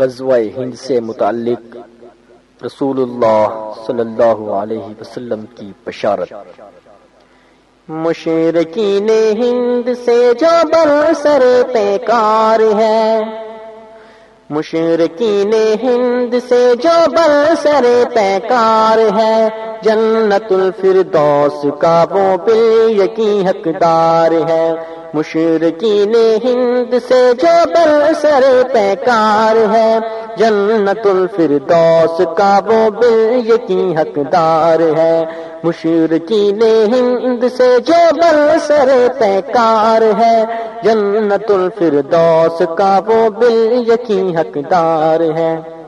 غزوہ ہند سے متعلق رسول اللہ صلی اللہ علیہ وسلم کی بشارت۔ مشرقین ہند سے جو بر سر پیکار ہے۔ مشرقین ہند سے جو بر سر پیکار ہے۔ جنت الفردوس کا وہ بل یقین حقدار ہے۔ مشرقین ہند سے جو بر سر پیکار ہے، جنت الفردوس کا وہ بل یقین حقدار ہے۔ مشرقین ہند سے جو بر سر پیکار ہے، جنت الفردوس کا وہ بل یقین حقدار ہے۔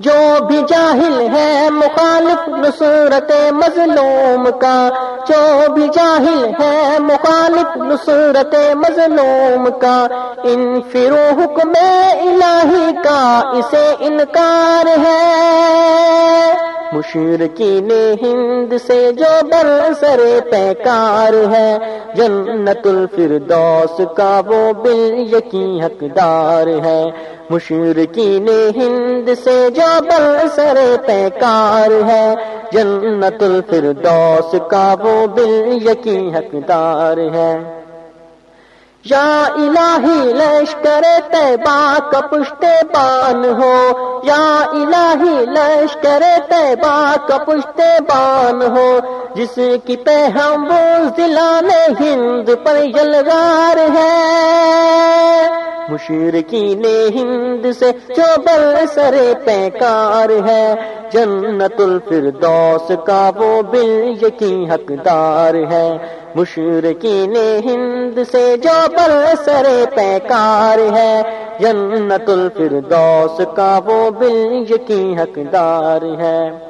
جو بھی جاہل ہے مخالف نصورت مظلوم کا، جو بھی جاہل ہے مخالف نصورت مظلوم کا، ان فرو حکم الہی کا اسے انکار ہے۔ مشرقین ہند سے جو بر سر پیکار ہے، جنت الفردوس کا وہ بل یقین حقدار ہے۔ مشرقین ہند سے جو بر سر پیکار ہے، جنت الفردوس کا وہ بل یقین حقدار ہے۔ یا الہی لشکر تیبا کا پشت بان ہو، یا الہی لشکر تیبا کا پشت بان ہو، جس کی پہم وہ ضلع ہند پر یلغار ہے۔ مشرقین ہند سے جو بر سر پیکار ہے، جنت الفردوس کا وہ بل یقین حقدار ہے۔ مشرقین ہند سے جو بر سر پیکار ہے، جنت الفردوس کا وہ بل یقین حقدار ہے۔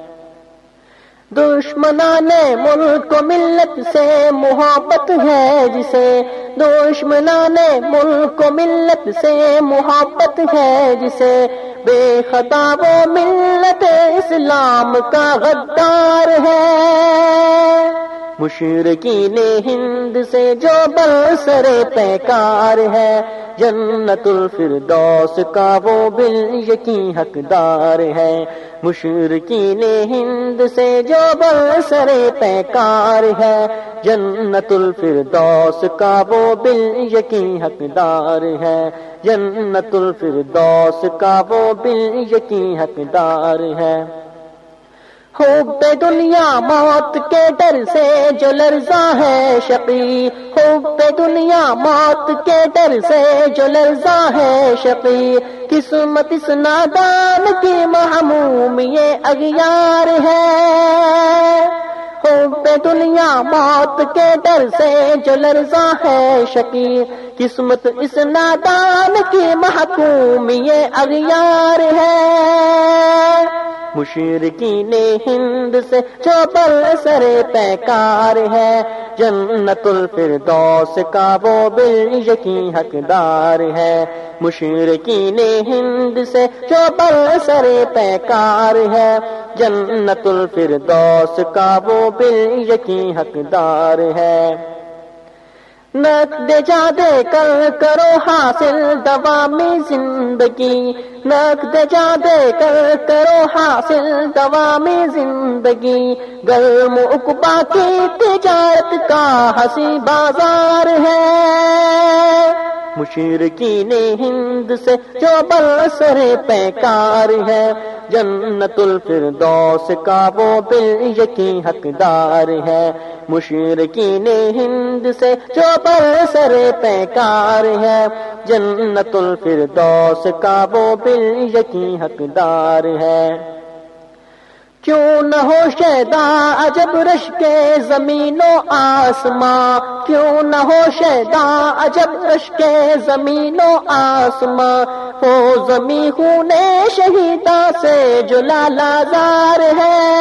دشمنان ملک ملت سے محبت ہے جسے، دشمنان ملک ملت سے محبت ہے جسے، بے خطا وہ ملت اسلام کا غدار ہے۔ مشرقین ہند سے جو بل سر پیکار ہے، جنت الفردوس کا وہ بل یقین حقدار ہے۔ مشرقین ہند سے جو بل سر پیکار ہے، جنت الفردوس کا وہ بل یقین حقدار ہے۔ جنت الفردوس کا وہ بل یقین حقدار ہے۔ خوب دنیا موت کے ڈر سے جو لرزا ہے شقی۔ خوب دنیا موت کے ڈر سے جو لرزا ہے شقی۔ قسمت اس نادان کی محموم یہ اگیار ہے۔ پہ دنیا موت کے ڈر سے جو لرزا ہے شکی قسمت اس نادان کی محکوم یہ اغیار ہے۔ مشرقین ہند سے جو پر سر پیکار ہے، جنت الفردوس کا وہ بل یقین حقدار ہے۔ مشرقین ہند سے جو پر سر پیکار ہے، جنت الفردوس کا وہ بل یقین حقدار ہے۔ نقد دے جا دے کر کرو حاصل دوامی زندگی۔ نقد جا دے کر کرو حاصل دوامی زندگی۔ گرم اقبا کی تجارت کا ہنسی بازار ہے۔ مشرقین ہند سے جو بل سر پیکار ہے، جنت الفردوس کا وہ بل یقین حقدار ہے۔ مشرقین ہند سے جو بل سر پیکار ہے، جنت الفردوس کا وہ بل یقین حقدار ہے۔ کیوں نہ ہو شیدا عجب رش کے زمین و آسماں؟ کیوں نہ ہو شیدا عجب رش کے زمین و آسماں؟ ہو زمین خون شہیدا سے جو لالازار ہے۔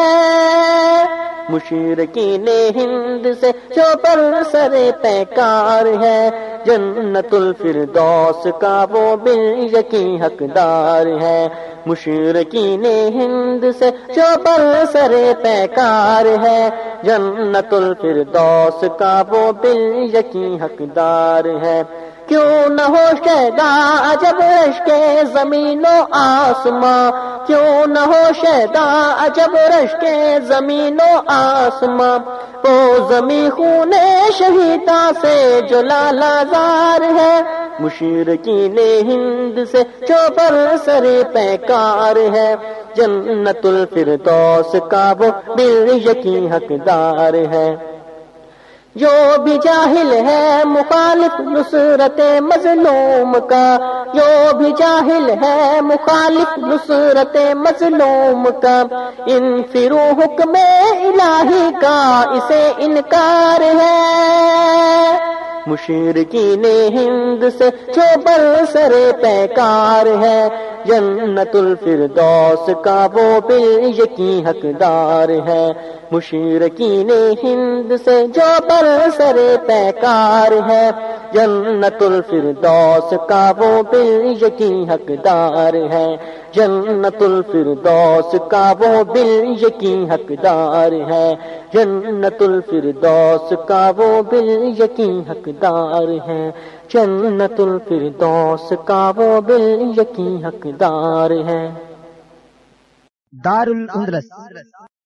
مشرقین ہند سے جو پر سر پیکار ہے۔ جنت الفردوس کا وہ بل یقین حقدار ہے۔ مشرقین ہند سے جو پر سر پیکار ہے، جنت الفردوس کا وہ بل یقین حقدار ہے۔ کیوں نہ ہو شیدا عجب رش کے زمین و آسماں۔ کیوں نہ ہو شیدا عجب رش کے زمین و آسماں۔ وہ زمین خون شہیدا سے جو لالا زار ہے۔ مشرقین ہند سے چوبر سر پیکار ہے، جنت الفردوس کا وہ بل یقین حقدار ہے۔ جو بھی جاہل ہے مخالف نصرت مظلوم کا، جو بھی جاہل ہے مخالف نصرت مظلوم کا، ان فرو حکم الہی کا اسے انکار ہے۔ مشرقین ہند سے جو بل سر پیکار ہے، جنت الفردوس کا وہ بل یقین حقدار ہے۔ مشرقین ہند سے جو بل سر پیکار ہے، جنت الفردوس کا وہ بل یقین حقدار ہے۔ جنت الفردوس کا وہ بل یقین حقدار ہے۔ جنت الفردوس کا وہ بل یقین حقدار ہے۔ جنت الفردوس کا وہ بل یقین حقدار ہے۔ دار الاندلس